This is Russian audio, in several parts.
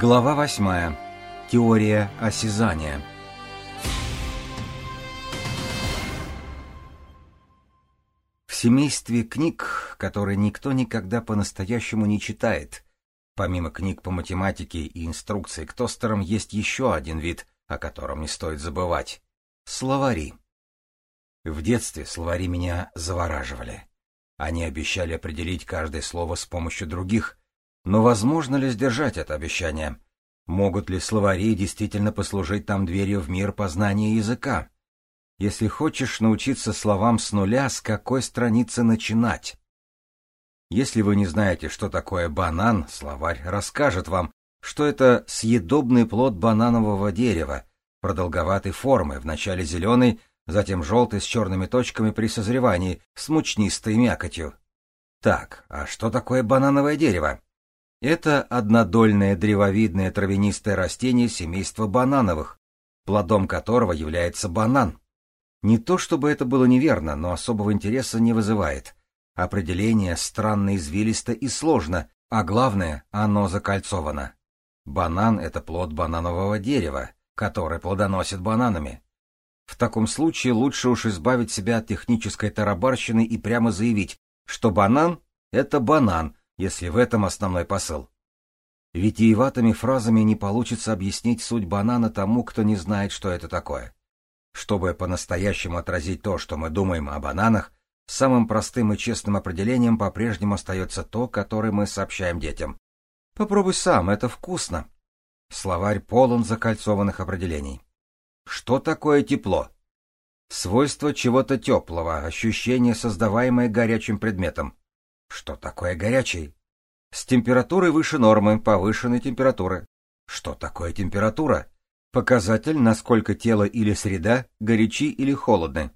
Глава восьмая. Теория осязания. В семействе книг, которые никто никогда по-настоящему не читает, помимо книг по математике и инструкций к тостерам, есть еще один вид, о котором не стоит забывать — словари. В детстве словари меня завораживали. Они обещали определить каждое слово с помощью других — но возможно ли сдержать это обещание? Могут ли словари действительно послужить там дверью в мир познания языка? Если хочешь научиться словам с нуля, с какой страницы начинать? Если вы не знаете, что такое банан, словарь расскажет вам, что это съедобный плод бананового дерева, продолговатой формы, вначале зеленый, затем желтый с черными точками при созревании, с мучнистой мякотью. Так, а что такое банановое дерево? Это однодольное древовидное травянистое растение семейства банановых, плодом которого является банан. Не то чтобы это было неверно, но особого интереса не вызывает. Определение странно извилисто и сложно, а главное, оно закольцовано. Банан — это плод бананового дерева, который плодоносит бананами. В таком случае лучше уж избавить себя от технической тарабарщины и прямо заявить, что банан — это банан, если в этом основной посыл. Витиеватыми фразами не получится объяснить суть банана тому, кто не знает, что это такое. Чтобы по-настоящему отразить то, что мы думаем о бананах, самым простым и честным определением по-прежнему остается то, которое мы сообщаем детям. Попробуй сам, это вкусно. Словарь полон закольцованных определений. Что такое тепло? Свойство чего-то теплого, ощущение, создаваемое горячим предметом. Что такое горячий? С температурой выше нормы, повышенной температуры. Что такое температура? Показатель, насколько тело или среда горячи или холодны.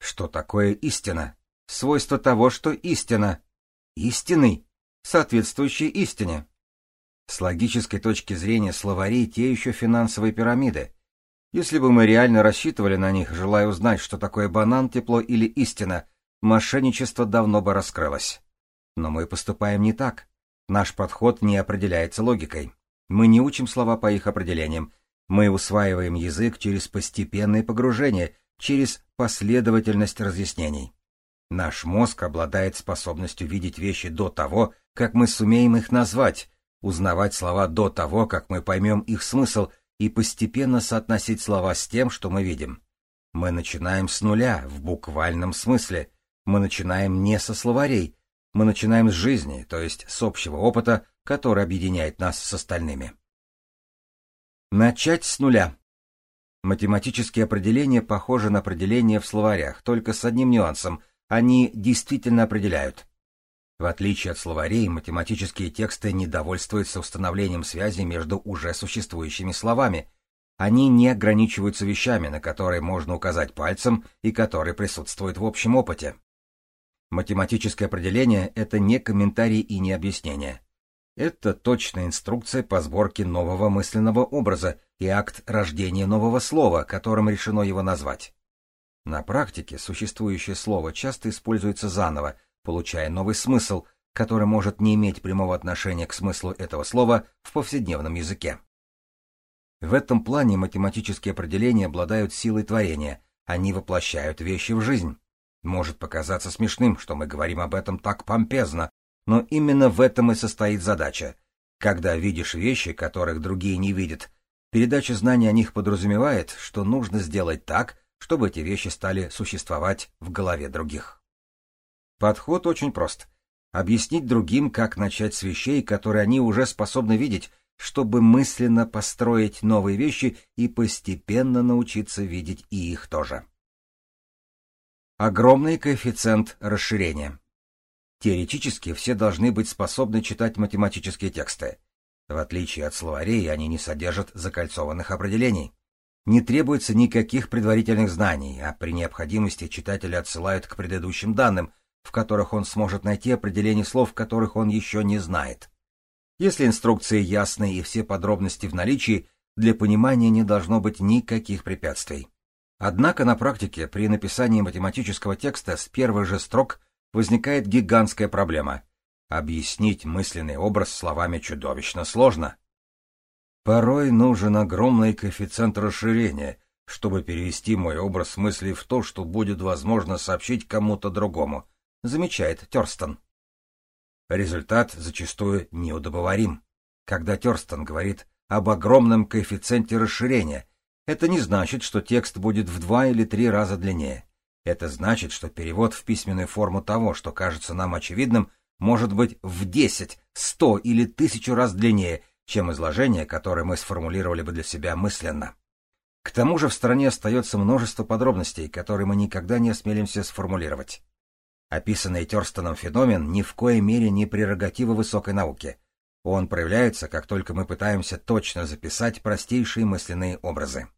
Что такое истина? Свойство того, что истина. Истинный, соответствующий истине. С логической точки зрения словари те еще финансовые пирамиды. Если бы мы реально рассчитывали на них, желая узнать, что такое банан, тепло или истина, мошенничество давно бы раскрылось. Но мы поступаем не так. Наш подход не определяется логикой. Мы не учим слова по их определениям. Мы усваиваем язык через постепенное погружение, через последовательность разъяснений. Наш мозг обладает способностью видеть вещи до того, как мы сумеем их назвать, узнавать слова до того, как мы поймем их смысл, и постепенно соотносить слова с тем, что мы видим. Мы начинаем с нуля, в буквальном смысле. Мы начинаем не со словарей, мы начинаем с жизни, то есть с общего опыта, который объединяет нас с остальными. Начать с нуля. Математические определения похожи на определения в словарях, только с одним нюансом – они действительно определяют. В отличие от словарей, математические тексты не довольствуются установлением связи между уже существующими словами. Они не ограничиваются вещами, на которые можно указать пальцем и которые присутствуют в общем опыте. Математическое определение — это не комментарий и не объяснение. Это точная инструкция по сборке нового мысленного образа и акт рождения нового слова, которым решено его назвать. На практике существующее слово часто используется заново, получая новый смысл, который может не иметь прямого отношения к смыслу этого слова в повседневном языке. В этом плане математические определения обладают силой творения, они воплощают вещи в жизнь. Может показаться смешным, что мы говорим об этом так помпезно, но именно в этом и состоит задача. Когда видишь вещи, которых другие не видят, передача знаний о них подразумевает, что нужно сделать так, чтобы эти вещи стали существовать в голове других. Подход очень прост. Объяснить другим, как начать с вещей, которые они уже способны видеть, чтобы мысленно построить новые вещи и постепенно научиться видеть и их тоже. Огромный коэффициент расширения. Теоретически все должны быть способны читать математические тексты. В отличие от словарей, они не содержат закольцованных определений. Не требуется никаких предварительных знаний, а при необходимости читателя отсылают к предыдущим данным, в которых он сможет найти определение слов, которых он еще не знает. Если инструкции ясны и все подробности в наличии, для понимания не должно быть никаких препятствий. Однако на практике при написании математического текста с первых же строк возникает гигантская проблема. Объяснить мысленный образ словами чудовищно сложно. Порой нужен огромный коэффициент расширения, чтобы перевести мой образ мыслей в то, что будет возможно сообщить кому-то другому, замечает Терстон. Результат зачастую неудобоварим. Когда Терстон говорит об огромном коэффициенте расширения, это не значит, что текст будет в два или три раза длиннее. Это значит, что перевод в письменную форму того, что кажется нам очевидным, может быть в десять, сто или тысячу раз длиннее, чем изложение, которое мы сформулировали бы для себя мысленно. К тому же в стране остается множество подробностей, которые мы никогда не осмелимся сформулировать. Описанный Терстоном феномен ни в коей мере не прерогатива высокой науки. Он проявляется, как только мы пытаемся точно записать простейшие мысленные образы.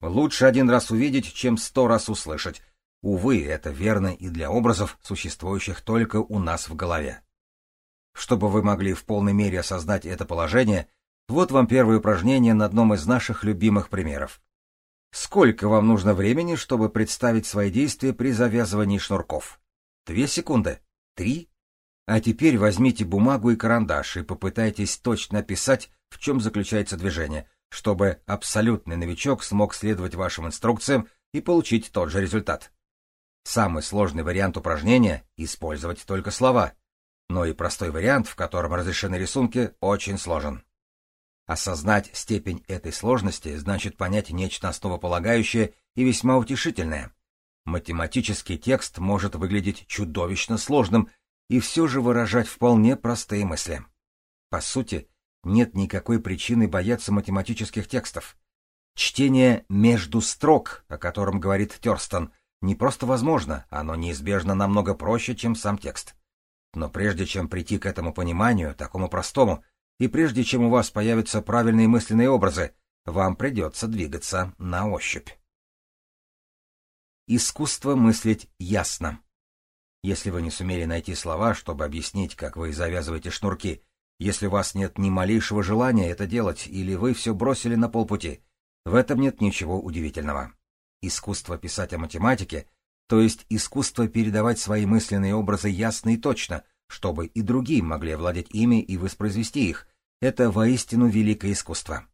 Лучше один раз увидеть, чем сто раз услышать. Увы, это верно и для образов, существующих только у нас в голове. Чтобы вы могли в полной мере осознать это положение, вот вам первое упражнение на одном из наших любимых примеров. Сколько вам нужно времени, чтобы представить свои действия при завязывании шнурков? Две секунды? Три? А теперь возьмите бумагу и карандаш и попытайтесь точно описать, в чем заключается движение, чтобы абсолютный новичок смог следовать вашим инструкциям и получить тот же результат. Самый сложный вариант упражнения — использовать только слова. Но и простой вариант, в котором разрешены рисунки, очень сложен. Осознать степень этой сложности значит понять нечто основополагающее и весьма утешительное. Математический текст может выглядеть чудовищно сложным и все же выражать вполне простые мысли. По сути, нет никакой причины бояться математических текстов. Чтение «между строк», о котором говорит Терстон, не просто возможно, оно неизбежно намного проще, чем сам текст. Но прежде чем прийти к этому пониманию, такому простому, и прежде чем у вас появятся правильные мысленные образы, вам придется двигаться на ощупь. Искусство мыслить ясно. Если вы не сумели найти слова, чтобы объяснить, как вы завязываете шнурки, если у вас нет ни малейшего желания это делать, или вы все бросили на полпути, в этом нет ничего удивительного. Искусство писать о математике, то есть искусство передавать свои мысленные образы ясно и точно, чтобы и другие могли овладеть ими и воспроизвести их, это воистину великое искусство.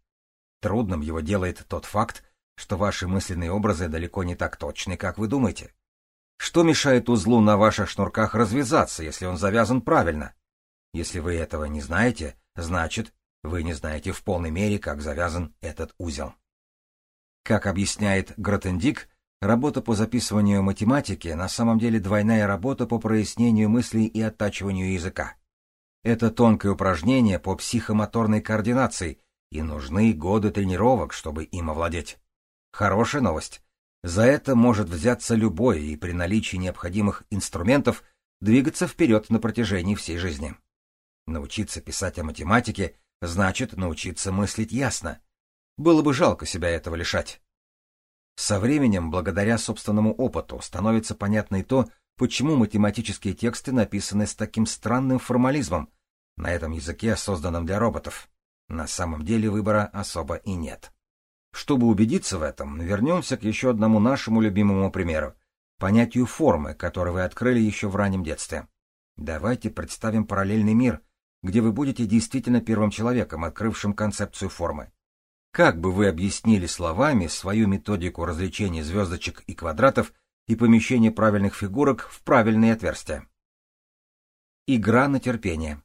Трудным его делает тот факт, что ваши мысленные образы далеко не так точны, как вы думаете. Что мешает узлу на ваших шнурках развязаться, если он завязан правильно? Если вы этого не знаете, значит, вы не знаете в полной мере, как завязан этот узел. Как объясняет Гротендик, работа по записыванию математики на самом деле двойная работа по прояснению мыслей и оттачиванию языка. Это тонкое упражнение по психомоторной координации, и нужны годы тренировок, чтобы им овладеть. Хорошая новость. За это может взяться любой и при наличии необходимых инструментов двигаться вперед на протяжении всей жизни. Научиться писать о математике значит научиться мыслить ясно. Было бы жалко себя этого лишать. Со временем, благодаря собственному опыту, становится понятно и то, почему математические тексты написаны с таким странным формализмом, на этом языке, созданном для роботов. На самом деле выбора особо и нет. Чтобы убедиться в этом, вернемся к еще одному нашему любимому примеру — понятию формы, который вы открыли еще в раннем детстве. Давайте представим параллельный мир, где вы будете действительно первым человеком, открывшим концепцию формы. Как бы вы объяснили словами свою методику развлечения звездочек и квадратов и помещения правильных фигурок в правильные отверстия? Игра на терпение.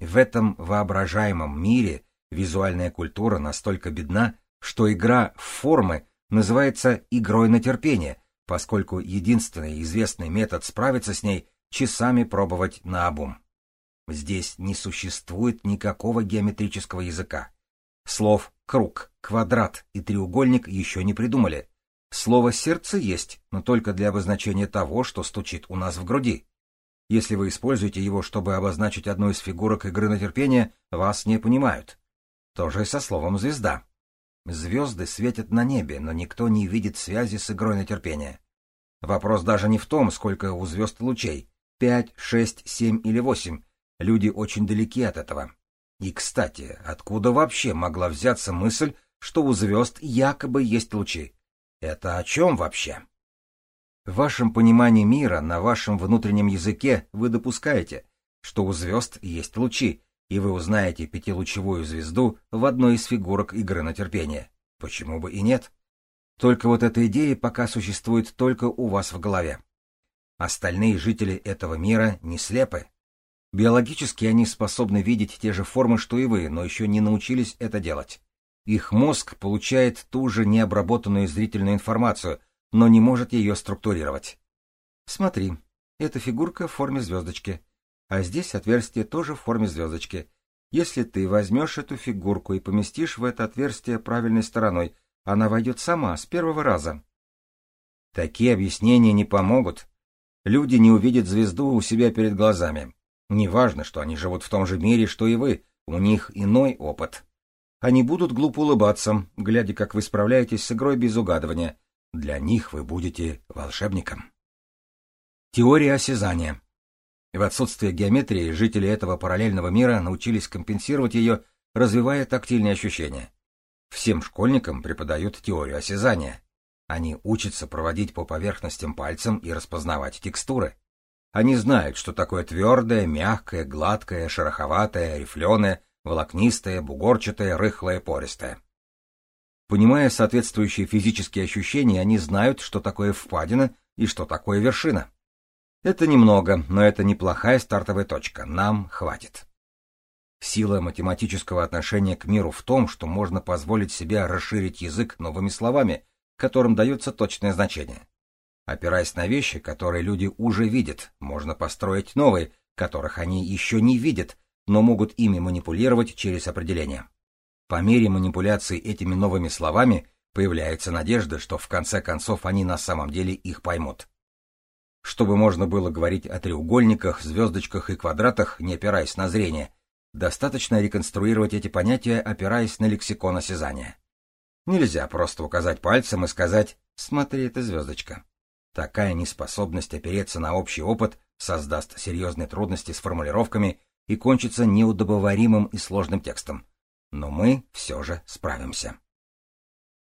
В этом воображаемом мире визуальная культура настолько бедна, что игра в формы называется игрой на терпение, поскольку единственный известный метод справиться с ней — часами пробовать на обум. Здесь не существует никакого геометрического языка. Слов «круг», «квадрат» и «треугольник» еще не придумали. Слово «сердце» есть, но только для обозначения того, что стучит у нас в груди. Если вы используете его, чтобы обозначить одну из фигурок игры на терпение, вас не понимают. То же и со словом «звезда». Звезды светят на небе, но никто не видит связи с игрой на терпение. Вопрос даже не в том, сколько у звезд лучей — пять, шесть, семь или восемь. Люди очень далеки от этого. И, кстати, откуда вообще могла взяться мысль, что у звезд якобы есть лучи? Это о чем вообще? В вашем понимании мира, на вашем внутреннем языке вы допускаете, что у звезд есть лучи, и вы узнаете пятилучевую звезду в одной из фигурок игры на терпение. Почему бы и нет? Только вот эта идея пока существует только у вас в голове. Остальные жители этого мира не слепы. Биологически они способны видеть те же формы, что и вы, но еще не научились это делать. Их мозг получает ту же необработанную зрительную информацию, но не может ее структурировать. Смотри, эта фигурка в форме звездочки, а здесь отверстие тоже в форме звездочки. Если ты возьмешь эту фигурку и поместишь в это отверстие правильной стороной, она войдет сама, с первого раза. Такие объяснения не помогут. Люди не увидят звезду у себя перед глазами. Неважно, что они живут в том же мире, что и вы, у них иной опыт. Они будут глупо улыбаться, глядя, как вы справляетесь с игрой без угадывания. Для них вы будете волшебником. Теория осязания. В отсутствие геометрии жители этого параллельного мира научились компенсировать ее, развивая тактильные ощущения. Всем школьникам преподают теорию осязания. Они учатся проводить по поверхностям пальцем и распознавать текстуры. Они знают, что такое твердое, мягкое, гладкое, шероховатое, рифленое, волокнистое, бугорчатое, рыхлое, пористое. Понимая соответствующие физические ощущения, они знают, что такое впадина и что такое вершина. Это немного, но это неплохая стартовая точка, нам хватит. Сила математического отношения к миру в том, что можно позволить себе расширить язык новыми словами, которым дается точное значение. Опираясь на вещи, которые люди уже видят, можно построить новые, которых они еще не видят, но могут ими манипулировать через определение. По мере манипуляции этими новыми словами появляется надежда, что в конце концов они на самом деле их поймут. Чтобы можно было говорить о треугольниках, звездочках и квадратах, не опираясь на зрение, достаточно реконструировать эти понятия, опираясь на лексикон осязания. Нельзя просто указать пальцем и сказать «смотри, это звездочка». Такая неспособность опереться на общий опыт создаст серьезные трудности с формулировками и кончится неудобоваримым и сложным текстом. Но мы все же справимся.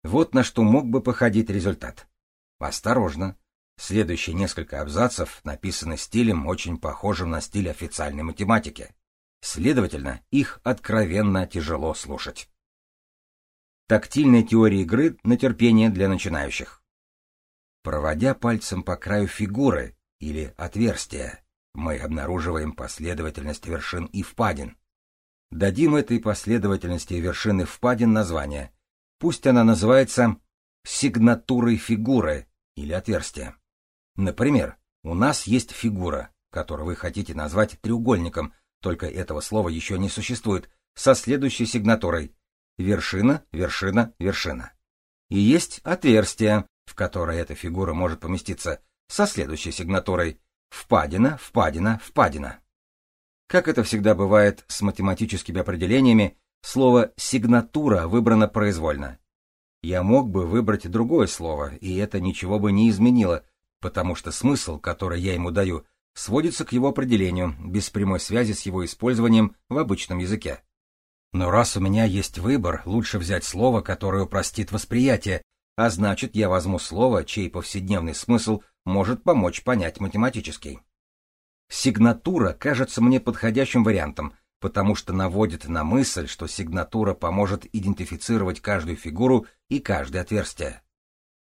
Вот на что мог бы походить результат. Осторожно. Следующие несколько абзацев написаны стилем, очень похожим на стиль официальной математики. Следовательно, их откровенно тяжело слушать. Тактильная теория игры на терпение для начинающих. Проводя пальцем по краю фигуры или отверстия, мы обнаруживаем последовательность вершин и впадин. Дадим этой последовательности вершины впадин название. Пусть она называется сигнатурой фигуры или отверстия. Например, у нас есть фигура, которую вы хотите назвать треугольником, только этого слова еще не существует, со следующей сигнатурой вершина, вершина, вершина. И есть отверстие, в которой эта фигура может поместиться, со следующей сигнатурой «впадина, впадина, впадина». Как это всегда бывает с математическими определениями, слово «сигнатура» выбрано произвольно. Я мог бы выбрать другое слово, и это ничего бы не изменило, потому что смысл, который я ему даю, сводится к его определению, без прямой связи с его использованием в обычном языке. Но раз у меня есть выбор, лучше взять слово, которое упростит восприятие, а значит, я возьму слово, чей повседневный смысл может помочь понять математический. Сигнатура кажется мне подходящим вариантом, потому что наводит на мысль, что сигнатура поможет идентифицировать каждую фигуру и каждое отверстие.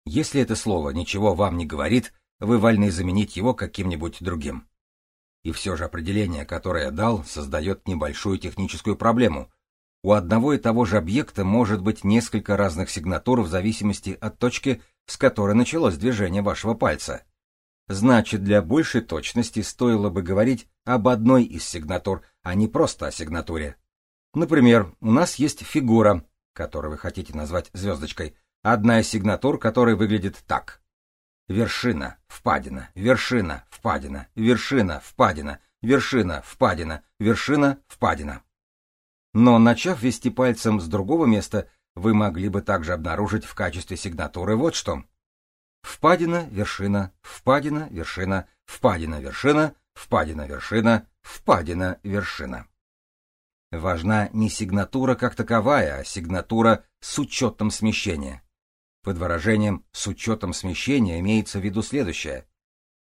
Если это слово ничего вам не говорит, вы вольны заменить его каким-нибудь другим. И все же определение, которое я дал, создает небольшую техническую проблему, у одного и того же объекта может быть несколько разных сигнатур в зависимости от точки, с которой началось движение вашего пальца. Значит, для большей точности стоило бы говорить об одной из сигнатур, а не просто о сигнатуре. Например, у нас есть фигура, которую вы хотите назвать звездочкой, одна из сигнатур, которая выглядит так. Вершина, впадина, вершина, впадина, вершина, впадина, вершина, впадина, вершина, впадина. Но, начав вести пальцем с другого места, вы могли бы также обнаружить в качестве сигнатуры вот что. Впадина, вершина, впадина, вершина, впадина, вершина, впадина, вершина, впадина, вершина. Важна не сигнатура как таковая, а сигнатура с учетом смещения. Под выражением «с учетом смещения» имеется в виду следующее.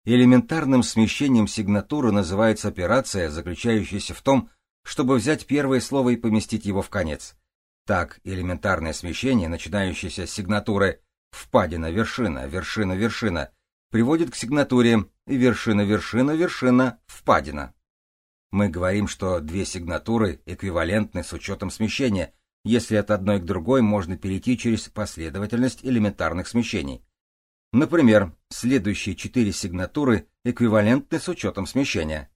Элементарным смещением сигнатуры называется операция, заключающаяся в том, чтобы взять первое слово и поместить его в конец. Так, элементарное смещение, начинающееся с сигнатуры «впадина, вершина, вершина, вершина», приводит к сигнатуре «вершина, вершина, вершина, впадина». Мы говорим, что две сигнатуры эквивалентны с учетом смещения, если от одной к другой можно перейти через последовательность элементарных смещений. Например, следующие четыре сигнатуры эквивалентны с учетом смещения.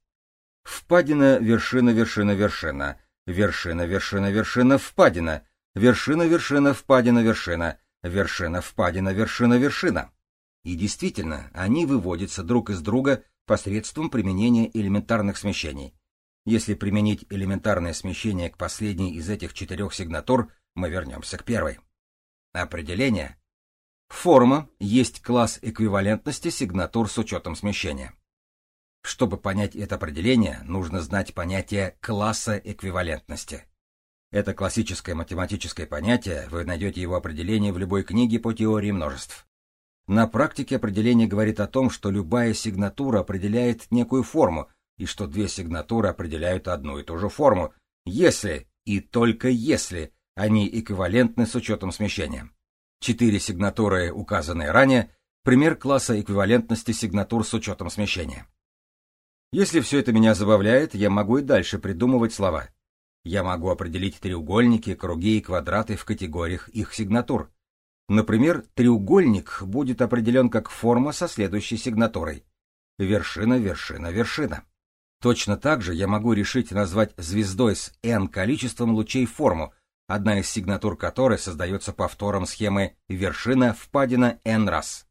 Впадина, вершина, вершина, вершина, вершина, вершина, вершина, впадина, вершина, вершина, впадина, вершина, вершина, впадина, вершина, вершина. И действительно, они выводятся друг из друга посредством применения элементарных смещений. Если применить элементарное смещение к последней из этих четырех сигнатур, мы вернемся к первой. Определение Форма есть класс эквивалентности сигнатур с учетом смещения. Чтобы понять это определение, нужно знать понятие класса эквивалентности. Это классическое математическое понятие, вы найдете его определение в любой книге по теории множеств. На практике определение говорит о том, что любая сигнатура определяет некую форму, и что две сигнатуры определяют одну и ту же форму, если и только если они эквивалентны с учетом смещения. Четыре сигнатуры, указанные ранее, пример класса эквивалентности сигнатур с учетом смещения. Если все это меня забавляет, я могу и дальше придумывать слова. Я могу определить треугольники, круги и квадраты в категориях их сигнатур. Например, треугольник будет определен как форма со следующей сигнатурой. Вершина, вершина, вершина. Точно так же я могу решить назвать звездой с n количеством лучей форму, одна из сигнатур которой создается повтором схемы вершина-впадина n раз.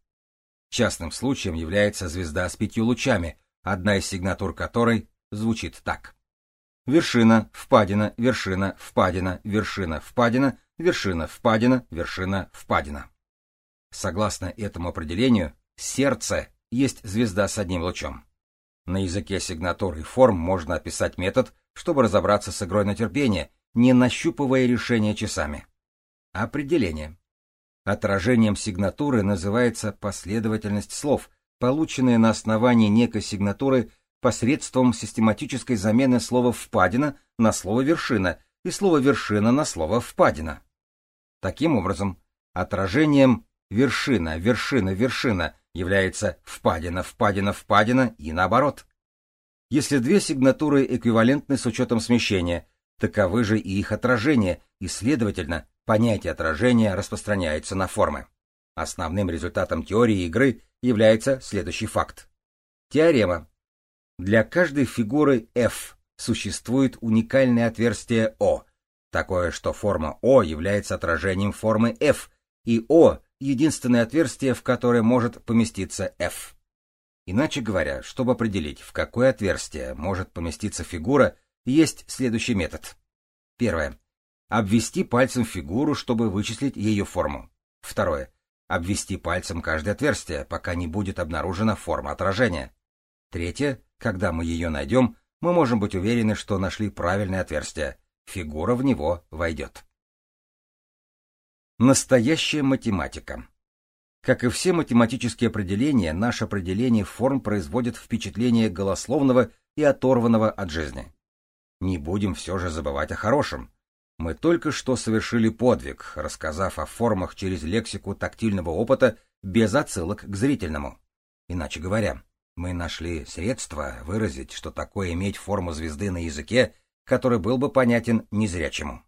Частным случаем является звезда с пятью лучами, одна из сигнатур которой звучит так. Вершина, впадина, вершина, впадина, вершина, впадина, вершина, впадина, вершина, впадина. Согласно этому определению, сердце есть звезда с одним лучом. На языке сигнатур и форм можно описать метод, чтобы разобраться с игрой на терпение не нащупывая решение часами. Определение. Отражением сигнатуры называется последовательность слов, полученная на основании некой сигнатуры посредством систематической замены слова «впадина» на слово «вершина» и слова «вершина» на слово «впадина». Таким образом, отражением «вершина», «вершина», «вершина» является «впадина», «впадина», «впадина» и наоборот. Если две сигнатуры эквивалентны с учетом смещения, таковы же и их отражения, и, следовательно, понятие отражения распространяется на формы. Основным результатом теории игры является следующий факт. Теорема. Для каждой фигуры f существует уникальное отверстие O, такое, что форма O является отражением формы f, и O — единственное отверстие, в которое может поместиться f. Иначе говоря, чтобы определить, в какое отверстие может поместиться фигура, есть следующий метод. Первое. Обвести пальцем фигуру, чтобы вычислить ее форму. Второе. Обвести пальцем каждое отверстие, пока не будет обнаружена форма отражения. Третье. Когда мы ее найдем, мы можем быть уверены, что нашли правильное отверстие. Фигура в него войдет. Настоящая математика. Как и все математические определения, наше определение форм производит впечатление голословного и оторванного от жизни. Не будем все же забывать о хорошем. Мы только что совершили подвиг, рассказав о формах через лексику тактильного опыта без отсылок к зрительному. Иначе говоря, мы нашли средство выразить, что такое иметь форму звезды на языке, который был бы понятен незрячему.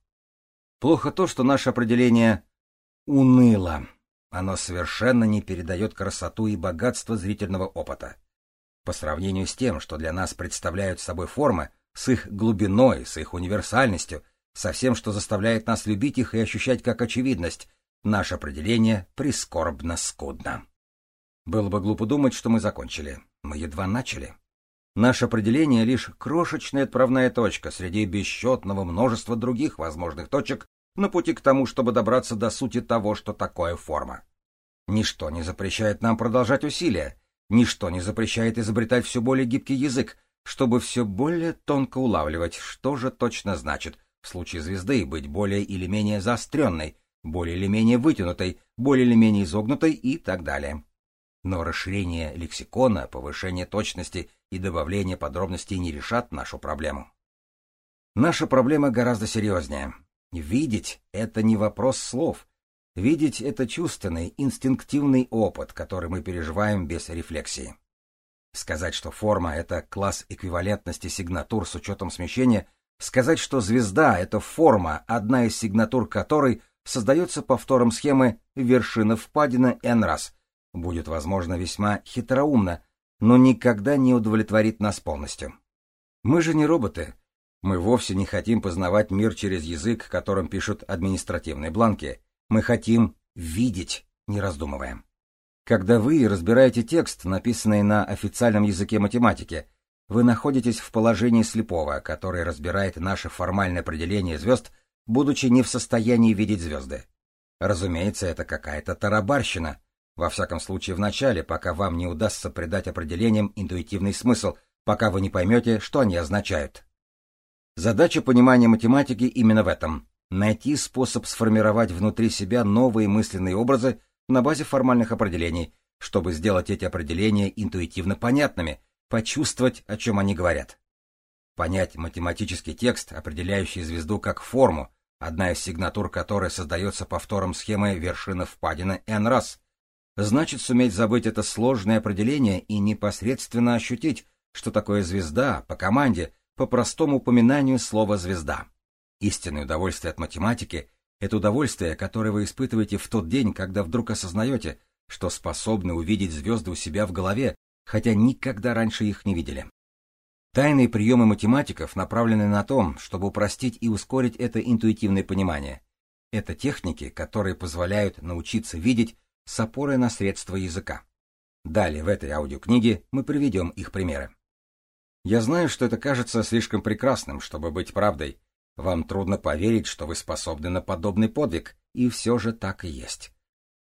Плохо то, что наше определение уныло. Оно совершенно не передает красоту и богатство зрительного опыта. По сравнению с тем, что для нас представляют собой формы, с их глубиной, с их универсальностью, со всем, что заставляет нас любить их и ощущать как очевидность, наше определение прискорбно скудно. Было бы глупо думать, что мы закончили. Мы едва начали. Наше определение — лишь крошечная отправная точка среди бесчетного множества других возможных точек на пути к тому, чтобы добраться до сути того, что такое форма. Ничто не запрещает нам продолжать усилия, ничто не запрещает изобретать все более гибкий язык, чтобы все более тонко улавливать, что же точно значит в случае звезды быть более или менее заостренной, более или менее вытянутой, более или менее изогнутой и так далее. Но расширение лексикона, повышение точности и добавление подробностей не решат нашу проблему. Наша проблема гораздо серьезнее. Видеть — это не вопрос слов. Видеть — это чувственный, инстинктивный опыт, который мы переживаем без рефлексии. Сказать, что форма — это класс эквивалентности сигнатур с учетом смещения, сказать, что звезда — это форма, одна из сигнатур которой создается повтором схемы вершина впадина n раз, будет, возможно, весьма хитроумно, но никогда не удовлетворит нас полностью. Мы же не роботы. Мы вовсе не хотим познавать мир через язык, которым пишут административные бланки. Мы хотим видеть, не раздумывая. Когда вы разбираете текст, написанный на официальном языке математики, вы находитесь в положении слепого, который разбирает наше формальное определение звезд, будучи не в состоянии видеть звезды. Разумеется, это какая-то тарабарщина, во всяком случае в начале, пока вам не удастся придать определениям интуитивный смысл, пока вы не поймете, что они означают. Задача понимания математики именно в этом — найти способ сформировать внутри себя новые мысленные образы, на базе формальных определений, чтобы сделать эти определения интуитивно понятными, почувствовать, о чем они говорят. Понять математический текст, определяющий звезду как форму, одна из сигнатур которой создается повтором схемы вершины впадины n раз, значит суметь забыть это сложное определение и непосредственно ощутить, что такое звезда по команде, по простому упоминанию слова «звезда». Истинное удовольствие от математики это удовольствие, которое вы испытываете в тот день, когда вдруг осознаете, что способны увидеть звезды у себя в голове, хотя никогда раньше их не видели. Тайные приемы математиков направлены на то, чтобы упростить и ускорить это интуитивное понимание. Это техники, которые позволяют научиться видеть с опорой на средства языка. Далее в этой аудиокниге мы приведем их примеры. Я знаю, что это кажется слишком прекрасным, чтобы быть правдой, вам трудно поверить, что вы способны на подобный подвиг, и все же так и есть.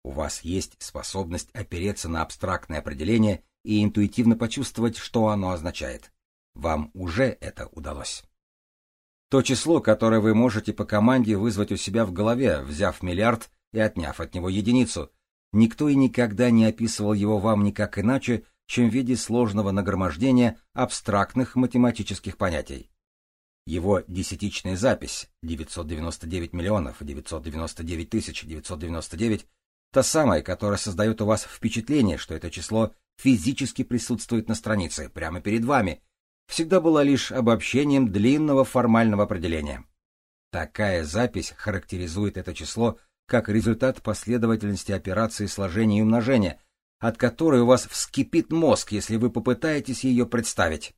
У вас есть способность опереться на абстрактное определение и интуитивно почувствовать, что оно означает. Вам уже это удалось. То число, которое вы можете по команде вызвать у себя в голове, взяв миллиард и отняв от него единицу, никто и никогда не описывал его вам никак иначе, чем в виде сложного нагромождения абстрактных математических понятий. Его десятичная запись 999 миллионов 999 тысяч 999 та самая, которая создает у вас впечатление, что это число физически присутствует на странице, прямо перед вами, всегда была лишь обобщением длинного формального определения. Такая запись характеризует это число как результат последовательности операций сложения и умножения, от которой у вас вскипит мозг, если вы попытаетесь ее представить.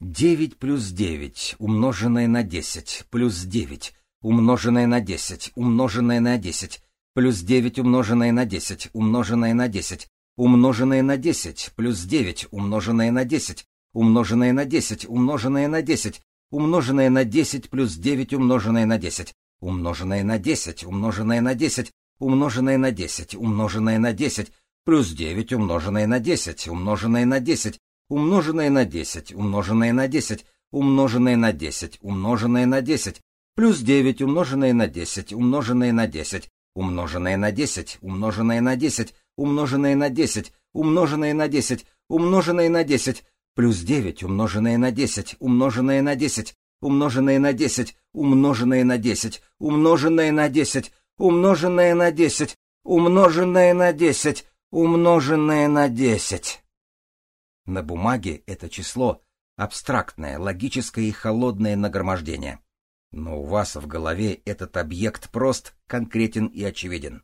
9 плюс 9 умноженное на 10 плюс 9 умноженное на 10 умноженное на 10 плюс 9 умноженное на 10 умноженное на 10 умноженное на 10 плюс 9 умноженное на 10 умноженное на 10 умноженное на 10 умноженное на 10 плюс 9 умноженное на 10 умноженное на 10 умноженное на 10 умноженное на 10 умноженное на 10 плюс 9 умноженное на 10 умноженное на 10 умноженное на 10, умноженное на 10, умноженное на 10, умноженное на 10, плюс 9 умноженное на 10, умноженное на 10, умноженное на 10, умноженное на 10, умноженное на 10, умноженное на 10, умноженное на 10, плюс 9 умноженное на 10, умноженное на 10, умноженное на 10, умноженное на 10, умноженное на 10, умноженное на 10, умноженное на 10, умноженное на 10. На бумаге это число — абстрактное, логическое и холодное нагромождение. Но у вас в голове этот объект прост, конкретен и очевиден.